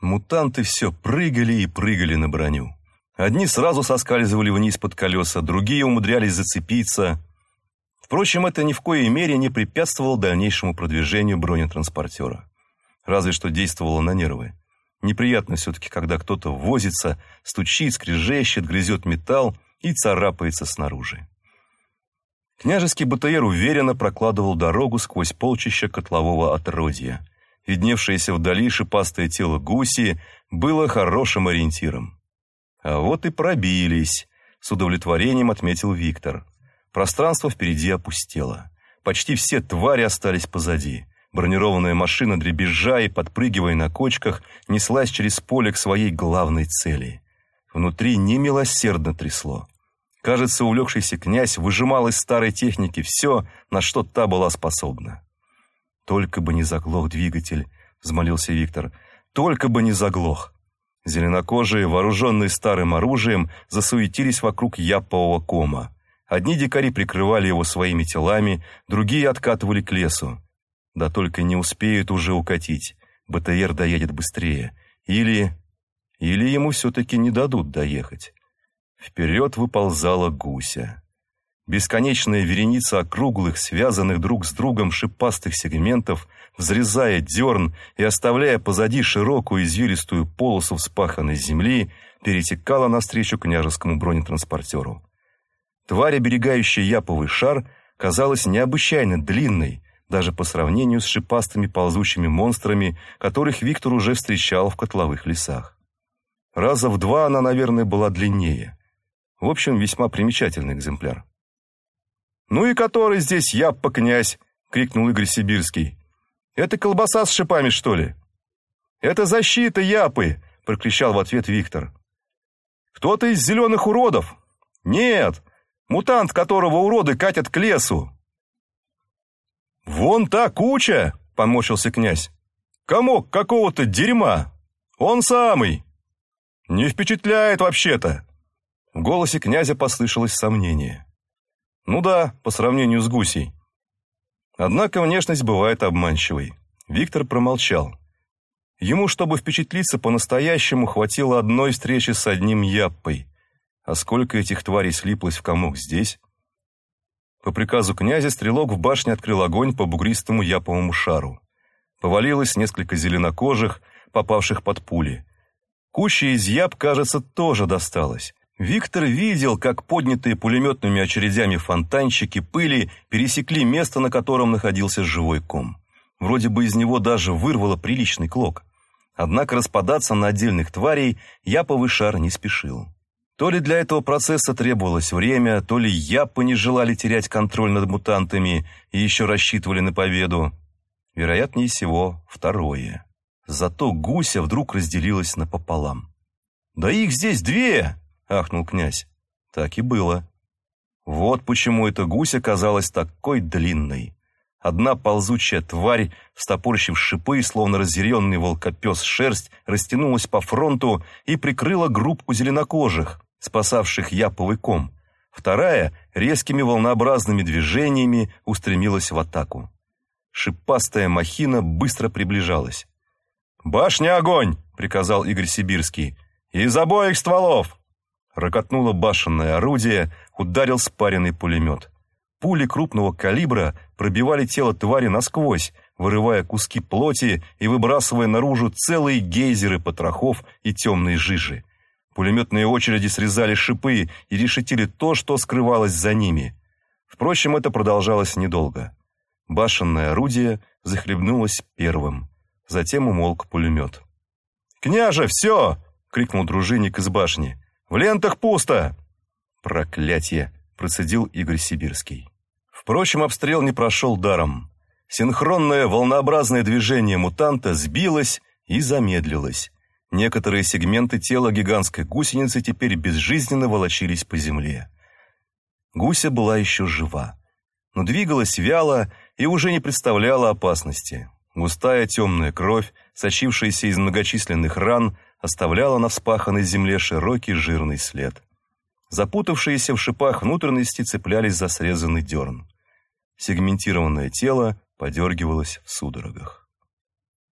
Мутанты все прыгали и прыгали на броню. Одни сразу соскальзывали вниз под колеса, другие умудрялись зацепиться. Впрочем, это ни в коей мере не препятствовало дальнейшему продвижению бронетранспортера. Разве что действовало на нервы. Неприятно все-таки, когда кто-то возится, стучит, скрежещет, грызет металл и царапается снаружи. Княжеский БТР уверенно прокладывал дорогу сквозь полчища котлового отродья. Видневшееся вдали шипастое тело гуси было хорошим ориентиром. А вот и пробились, с удовлетворением отметил Виктор. Пространство впереди опустело. Почти все твари остались позади. Бронированная машина, дребезжа и подпрыгивая на кочках, неслась через поле к своей главной цели. Внутри немилосердно трясло. Кажется, увлекшийся князь выжимал из старой техники все, на что та была способна. «Только бы не заглох двигатель», — взмолился Виктор. «Только бы не заглох». Зеленокожие, вооруженные старым оружием, засуетились вокруг япового кома. Одни дикари прикрывали его своими телами, другие откатывали к лесу. Да только не успеют уже укатить. БТР доедет быстрее. Или... Или ему все-таки не дадут доехать. Вперед выползала гуся. Бесконечная вереница округлых, связанных друг с другом шипастых сегментов, взрезая дерн и оставляя позади широкую извилистую полосу вспаханной земли, перетекала навстречу княжескому бронетранспортеру. Тварь, оберегающая яповый шар, казалась необычайно длинной, даже по сравнению с шипастыми ползучими монстрами, которых Виктор уже встречал в котловых лесах. Раза в два она, наверное, была длиннее. В общем, весьма примечательный экземпляр. «Ну и который здесь Яппа князь?» — крикнул Игорь Сибирский. «Это колбаса с шипами, что ли?» «Это защита Япы!» — прокричал в ответ Виктор. «Кто-то из зеленых уродов?» «Нет! Мутант, которого уроды катят к лесу!» «Вон та куча!» — помочился князь. «Комок какого-то дерьма! Он самый!» «Не впечатляет вообще-то!» В голосе князя послышалось сомнение. Ну да, по сравнению с гусей. Однако внешность бывает обманчивой. Виктор промолчал. Ему, чтобы впечатлиться по-настоящему, хватило одной встречи с одним яппой. А сколько этих тварей слиплось в комок здесь? По приказу князя стрелок в башне открыл огонь по бугристому яповому шару. Повалилось несколько зеленокожих, попавших под пули. Куча из яб, кажется, тоже досталась. Виктор видел, как поднятые пулеметными очередями фонтанчики пыли пересекли место, на котором находился живой ком. Вроде бы из него даже вырвало приличный клок. Однако распадаться на отдельных тварей яповый шар не спешил. То ли для этого процесса требовалось время, то ли япы не желали терять контроль над мутантами и еще рассчитывали на победу. Вероятнее всего, второе. Зато гуся вдруг разделилась напополам. «Да их здесь две!» — ахнул князь. Так и было. Вот почему эта гусь оказалась такой длинной. Одна ползучая тварь, встопорщив шипы, словно разъяренный волкопес шерсть, растянулась по фронту и прикрыла группу зеленокожих, спасавших яповый ком. Вторая резкими волнообразными движениями устремилась в атаку. Шипастая махина быстро приближалась. «Башня огонь!» — приказал Игорь Сибирский. «Из обоих стволов!» Рокотнуло башенное орудие, ударил спаренный пулемет. Пули крупного калибра пробивали тело твари насквозь, вырывая куски плоти и выбрасывая наружу целые гейзеры потрохов и темные жижи. Пулеметные очереди срезали шипы и решетили то, что скрывалось за ними. Впрочем, это продолжалось недолго. Башенное орудие захлебнулось первым. Затем умолк пулемет. «Княже, все!» — крикнул дружинник из башни. В лентах пусто!» «Проклятье!» – процедил Игорь Сибирский. Впрочем, обстрел не прошел даром. Синхронное волнообразное движение мутанта сбилось и замедлилось. Некоторые сегменты тела гигантской гусеницы теперь безжизненно волочились по земле. Гуся была еще жива, но двигалась вяло и уже не представляла опасности. Густая темная кровь, сочившаяся из многочисленных ран, оставляла на вспаханной земле широкий жирный след. Запутавшиеся в шипах внутренности цеплялись за срезанный дерн. Сегментированное тело подергивалось в судорогах.